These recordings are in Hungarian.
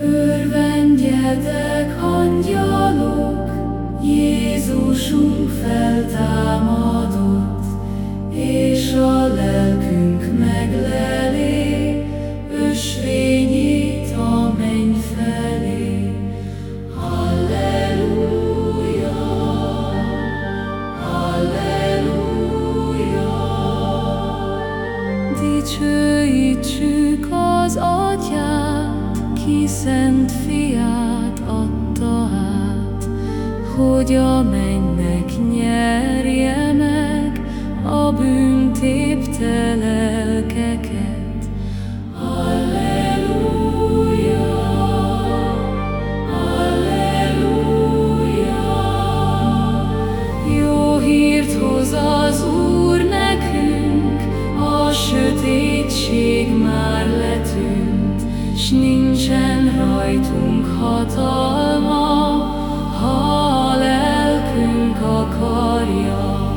Örvendjetek, angyalok, Jézusunk feltámadott, és a lelkünk megleli ösvényét a menny felé. Halleluja, halleluja. Dicsőítsük az Atyát, ki szent fiát adta át, hogy a mennek nyerje meg a bűntépte hatalma, ha a lelkünk akarja.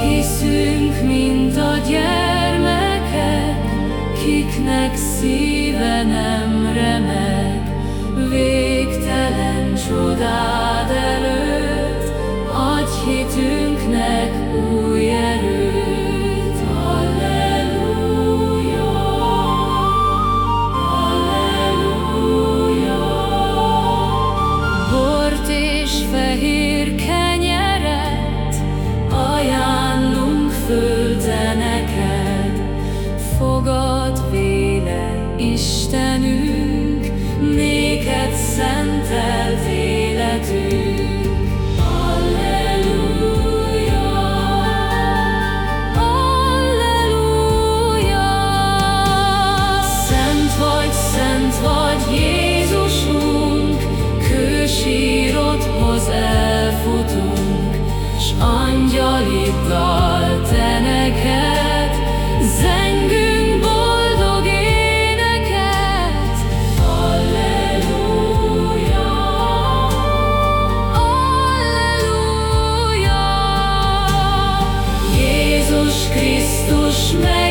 Hiszünk, mint a gyermekek, kiknek szíve nem remeg, végtelen csodád előtt, kősírodhoz elfutunk, s angyaliddal te neked zengünk boldog éneket. Halleluja, halleluja. Jézus Krisztus meg